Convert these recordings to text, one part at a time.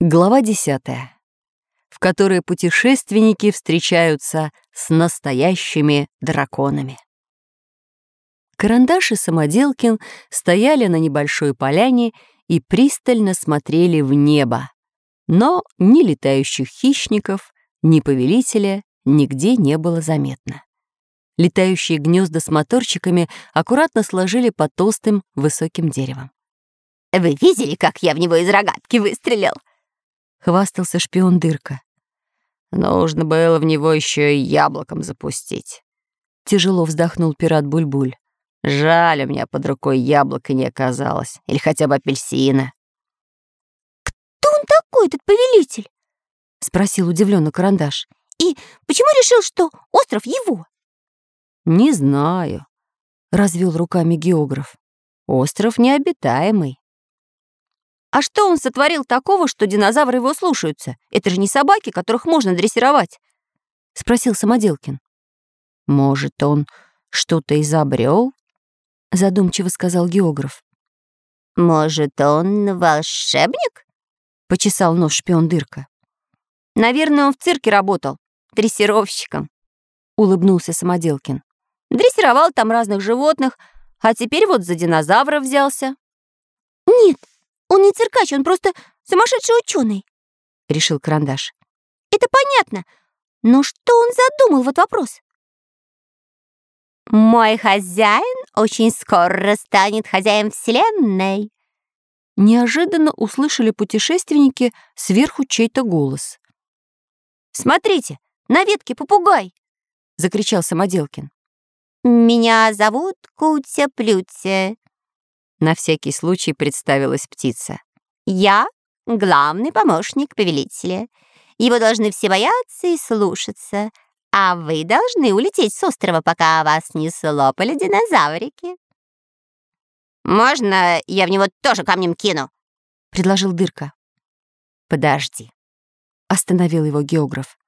Глава 10, в которой путешественники встречаются с настоящими драконами. Карандаш и Самоделкин стояли на небольшой поляне и пристально смотрели в небо, но ни летающих хищников, ни повелителя нигде не было заметно. Летающие гнезда с моторчиками аккуратно сложили под толстым высоким деревом. «Вы видели, как я в него из рогатки выстрелил?» — хвастался шпион Дырка. «Нужно было в него еще и яблоком запустить». Тяжело вздохнул пират Бульбуль. «Жаль, у меня под рукой яблоко не оказалось. Или хотя бы апельсина». «Кто он такой, этот повелитель?» — спросил удивленно Карандаш. «И почему решил, что остров его?» «Не знаю», — развел руками географ. «Остров необитаемый». А что он сотворил такого, что динозавры его слушаются? Это же не собаки, которых можно дрессировать. Спросил Самоделкин. Может, он что-то изобрел? Задумчиво сказал географ. Может, он волшебник? Почесал нос шпион Дырка. Наверное, он в цирке работал, дрессировщиком. Улыбнулся Самоделкин. Дрессировал там разных животных, а теперь вот за динозавра взялся. Нет, он не циркач, он просто сумасшедший ученый, решил Карандаш. Это понятно, но что он задумал, вот вопрос. Мой хозяин очень скоро станет хозяин Вселенной. Неожиданно услышали путешественники сверху чей-то голос. «Смотрите, на ветке попугай!» — закричал Самоделкин. «Меня зовут Кутя-Плютя», на всякий случай представилась птица. «Я — главный помощник повелителя. Его должны все бояться и слушаться, а вы должны улететь с острова, пока вас не слопали динозаврики». «Можно я в него тоже камнем кину?» — предложил Дырка. «Подожди», — остановил его географ.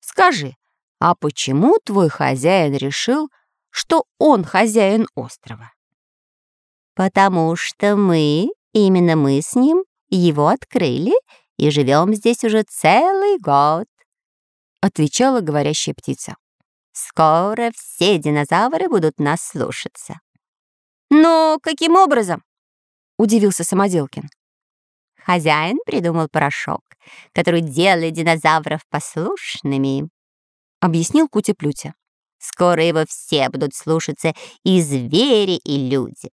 «Скажи, а почему твой хозяин решил, что он хозяин острова?» Потому что мы, именно мы с ним, его открыли и живем здесь уже целый год», — отвечала говорящая птица. «Скоро все динозавры будут нас слушаться». «Но каким образом?» — удивился Самоделкин. Хозяин придумал порошок, который делает динозавров послушными, — объяснил Кутя-Плютя. Скоро его все будут слушаться и звери, и люди.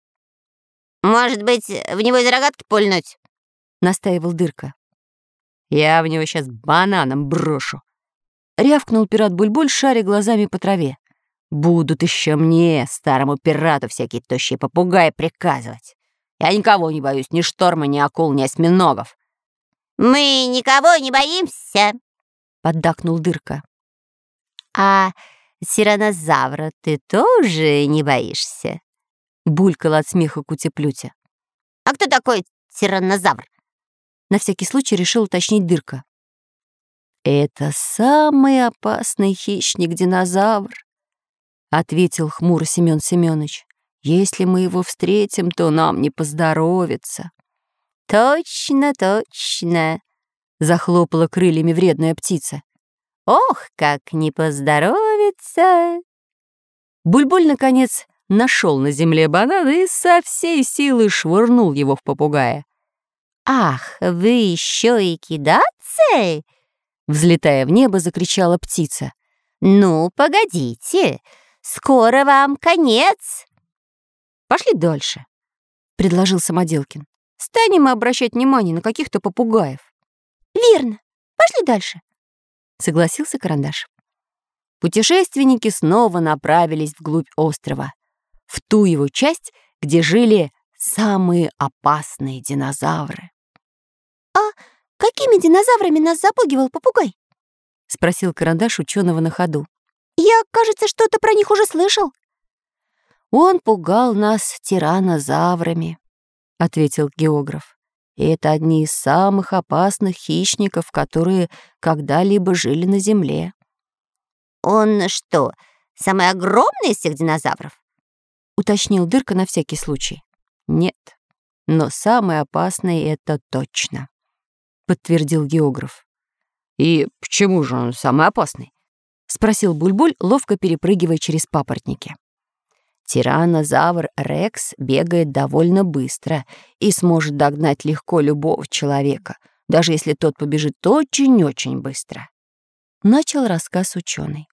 «Может быть, в него из рогатки пульнуть?» — настаивал Дырка. «Я в него сейчас бананом брошу!» — рявкнул пират Бульбуль, шаря глазами по траве. «Будут еще мне, старому пирату, всякие тощие попугаи приказывать. Я никого не боюсь, ни шторма, ни акул, ни осьминогов». «Мы никого не боимся!» — поддакнул Дырка. «А сиранозавра ты тоже не боишься?» Булькала от смеха Кутя-Плютя. «А кто такой тираннозавр?» На всякий случай решил уточнить Дырка. «Это самый опасный хищник-динозавр», — ответил хмуро Семён Семёныч. «Если мы его встретим, то нам не поздоровится». «Точно, точно», — захлопала крыльями вредная птица. «Ох, как не поздоровится!» Бульбуль, наконец, нашел на земле банан и со всей силы швырнул его в попугая. «Ах, вы еще и кидаться?» Взлетая в небо, закричала птица. «Ну, погодите, скоро вам конец!» «Пошли дальше», — предложил Самоделкин. «Станем мы обращать внимание на каких-то попугаев». «Верно, пошли дальше», — согласился Карандаш. Путешественники снова направились вглубь острова в ту его часть, где жили самые опасные динозавры. «А какими динозаврами нас запугивал попугай?» — спросил карандаш ученого на ходу. «Я, кажется, что-то про них уже слышал». «Он пугал нас тиранозаврами», — ответил географ. И это одни из самых опасных хищников, которые когда-либо жили на Земле. «Он что, самый огромный из всех динозавров?» — уточнил Дырка на всякий случай. «Нет, но самый опасный — это точно», — подтвердил географ. «И почему же он самый опасный?» — спросил Бульбуль, ловко перепрыгивая через папоротники. Тиранозавр Рекс бегает довольно быстро и сможет догнать легко любого человека, даже если тот побежит очень-очень быстро. Начал рассказ ученый.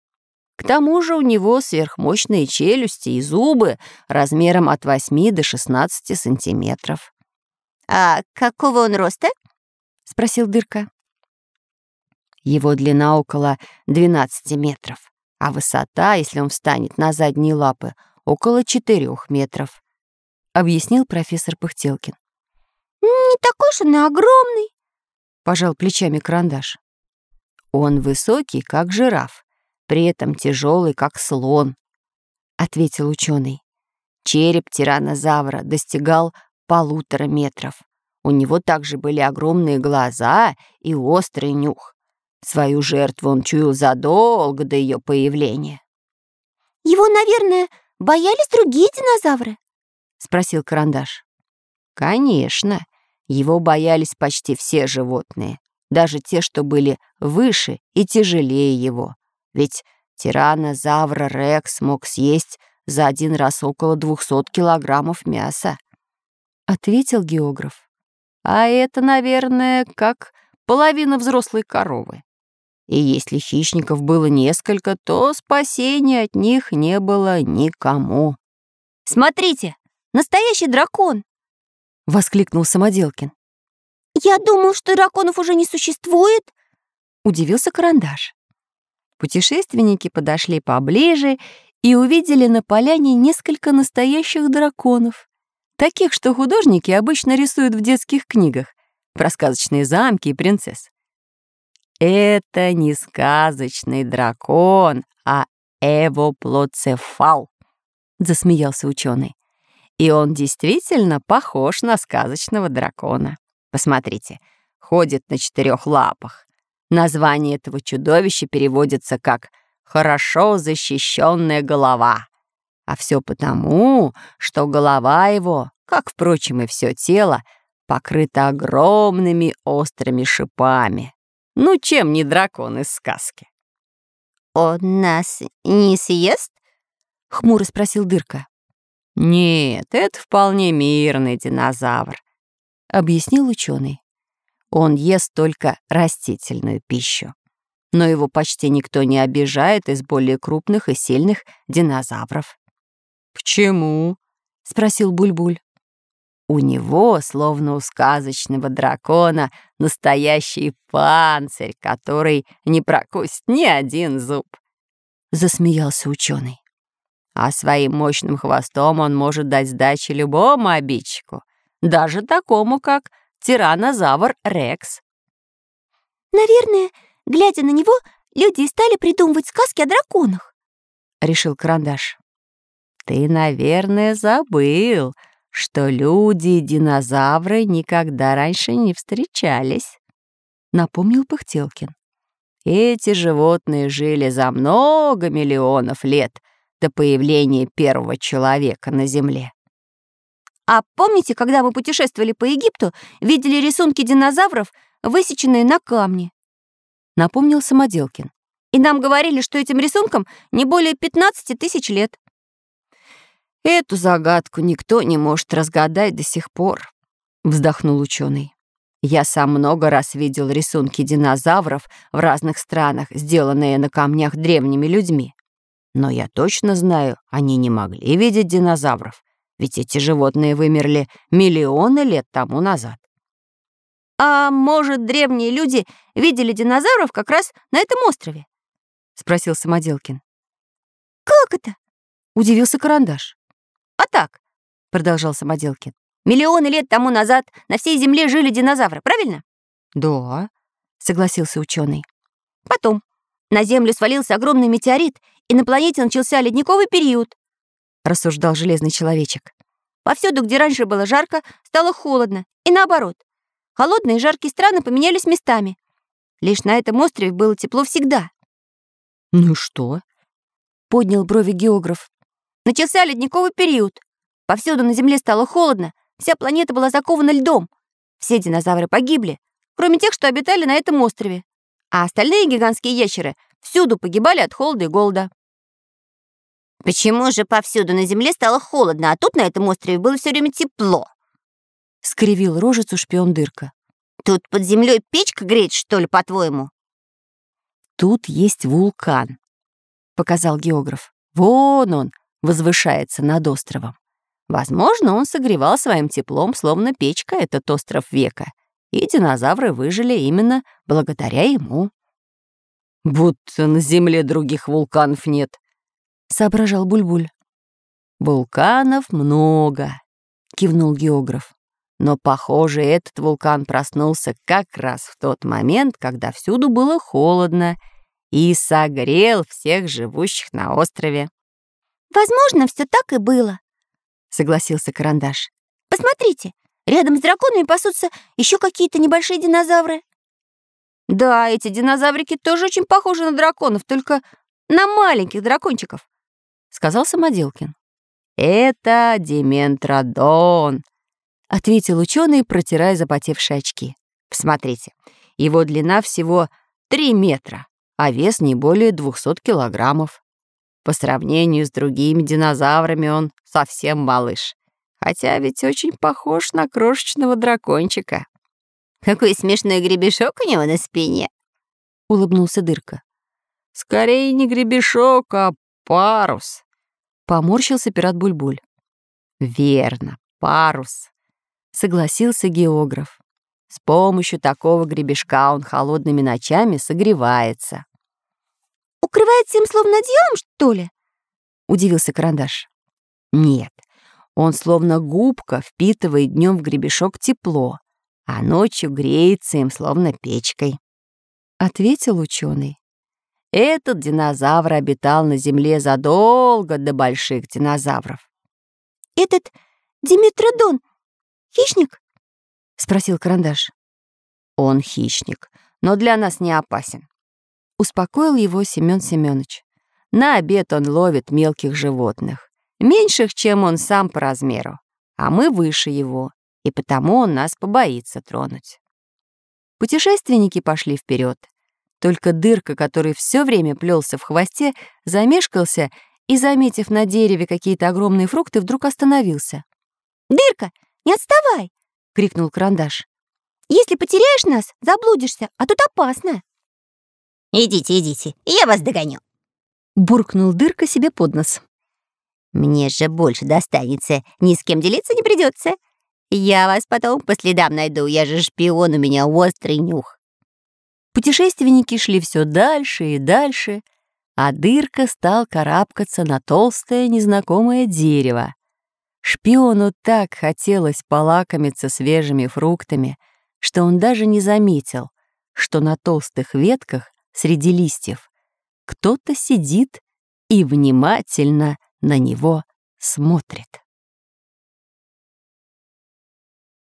К тому же у него сверхмощные челюсти и зубы размером от 8 до 16 сантиметров. «А какого он роста?» — спросил Дырка. Его длина около 12 метров, а высота, если он встанет на задние лапы, около 4 метров, — объяснил профессор Пыхтелкин. «Не такой уж он и огромный», — пожал плечами карандаш. «Он высокий, как жираф, при этом тяжелый, как слон», — ответил ученый. Череп тиранозавра достигал полутора метров. У него также были огромные глаза и острый нюх. Свою жертву он чуял задолго до ее появления. «Его, наверное, боялись другие динозавры?» — спросил Карандаш. «Конечно. Его боялись почти все животные, даже те, что были выше и тяжелее его. Ведь тиранозавр Рекс мог съесть за один раз около 200 килограммов мяса», — ответил географ. «А это, наверное, как половина взрослой коровы. И если хищников было несколько, то спасения от них не было никому. «Смотрите, настоящий дракон!» — воскликнул Самоделкин. «Я думал, что драконов уже не существует!» — удивился Карандаш. Путешественники подошли поближе и увидели на поляне несколько настоящих драконов, таких, что художники обычно рисуют в детских книгах про сказочные замки и принцесс. Это не сказочный дракон, а эвоплоцефал, засмеялся ученый. И он действительно похож на сказочного дракона. Посмотрите, ходит на четырех лапах. Название этого чудовища переводится как «хорошо защищенная голова». А все потому, что голова его, как, впрочем, и все тело, покрыта огромными острыми шипами. Ну, чем не дракон из сказки? «Он нас не съест?» — хмуро спросил Дырка. «Нет, это вполне мирный динозавр», — объяснил ученый. «Он ест только растительную пищу. Но его почти никто не обижает из более крупных и сильных динозавров». «Почему?» — спросил Бульбуль. -буль. У него, словно у сказочного дракона, настоящий панцирь, который не прокусит ни один зуб. Засмеялся ученый. А своим мощным хвостом он может дать сдачи любому обидчику, даже такому, как тиранозавр Рекс. «Наверное, глядя на него, люди стали придумывать сказки о драконах», — решил Карандаш. «Ты, наверное, забыл, что люди и динозавры никогда раньше не встречались», — напомнил Пыхтелкин. «Эти животные жили за много миллионов лет до появления первого человека на Земле». «А помните, когда мы путешествовали по Египту, видели рисунки динозавров, высеченные на камне?» — напомнил Самоделкин. «И нам говорили, что этим рисункам не более 15 тысяч лет». Эту загадку никто не может разгадать до сих пор, вздохнул ученый. Я сам много раз видел рисунки динозавров в разных странах, сделанные на камнях древними людьми. Но я точно знаю, они не могли видеть динозавров, ведь эти животные вымерли миллионы лет тому назад. «А может, древние люди видели динозавров как раз на этом острове?» — спросил Самоделкин. «Как это?» — удивился Карандаш. А так, продолжал Самоделкин, миллионы лет тому назад на всей Земле жили динозавры, правильно? Да, согласился ученый. Потом на Землю свалился огромный метеорит, и на планете начался ледниковый период, рассуждал железный человечек. Повсюду, где раньше было жарко, стало холодно, и наоборот. Холодные и жаркие страны поменялись местами. Лишь на этом острове было тепло всегда. «Ну что?» — поднял брови географ. Начался ледниковый период. Повсюду на Земле стало холодно, вся планета была закована льдом. Все динозавры погибли, кроме тех, что обитали на этом острове. А остальные гигантские ящеры всюду погибали от холода и голода. Почему же повсюду на земле стало холодно, а тут на этом острове было все время тепло? Скривил рожицу шпион дырка. Тут под землей печка греет, что ли, по-твоему? Тут есть вулкан, показал географ. Вон он возвышается над островом. Возможно, он согревал своим теплом, словно печка, этот остров века, и динозавры выжили именно благодаря ему. «Будто на Земле других вулканов нет», — соображал Бульбуль. «Вулканов много», — кивнул географ. Но, похоже, этот вулкан проснулся как раз в тот момент, когда всюду было холодно, и согрел всех живущих на острове. «Возможно, все так и было», — согласился Карандаш. «Посмотрите, рядом с драконами пасутся еще какие-то небольшие динозавры». «Да, эти динозаврики тоже очень похожи на драконов, только на маленьких дракончиков. — сказал Самоделкин. «Это Дементродон», — ответил ученый, протирая запотевшие очки. «Посмотрите, его длина всего 3 метра, а вес не более 200 килограммов. По сравнению с другими динозаврами он совсем малыш, хотя ведь очень похож на крошечного дракончика». «Какой смешной гребешок у него на спине!» — улыбнулся Дырка. «Скорее не гребешок, а парус!» Поморщился пират Бульбуль. «Верно, парус!» Согласился географ. С помощью такого гребешка он холодными ночами согревается. «Укрывается им словно одеялом, что ли?» Удивился Карандаш. «Нет, он словно губка впитывает днем в гребешок тепло, а ночью греется им словно печкой», — ответил ученый. Этот динозавр обитал на Земле задолго до больших динозавров. «Этот Диметродон хищник?» — спросил Карандаш. «Он хищник, но для нас не опасен», — успокоил его Семён Семёныч. «На обед он ловит мелких животных, меньших, чем он сам по размеру, а мы выше его, и потому он нас побоится тронуть». Путешественники пошли вперед. Только дырка, который все время плелся в хвосте, замешкался и, заметив на дереве какие-то огромные фрукты, вдруг остановился. «Дырка, не отставай!» — крикнул Карандаш. «Если потеряешь нас, заблудишься, а тут опасно!» «Идите, идите, я вас догоню!» — буркнул Дырка себе под нос. «Мне же больше достанется, ни с кем делиться не придется. Я вас потом по следам найду, я же шпион, у меня острый нюх». Путешественники шли все дальше и дальше, а дырка стал карабкаться на толстое незнакомое дерево. Шпиону так хотелось полакомиться свежими фруктами, что он даже не заметил, что на толстых ветках среди листьев кто-то сидит и внимательно на него смотрит.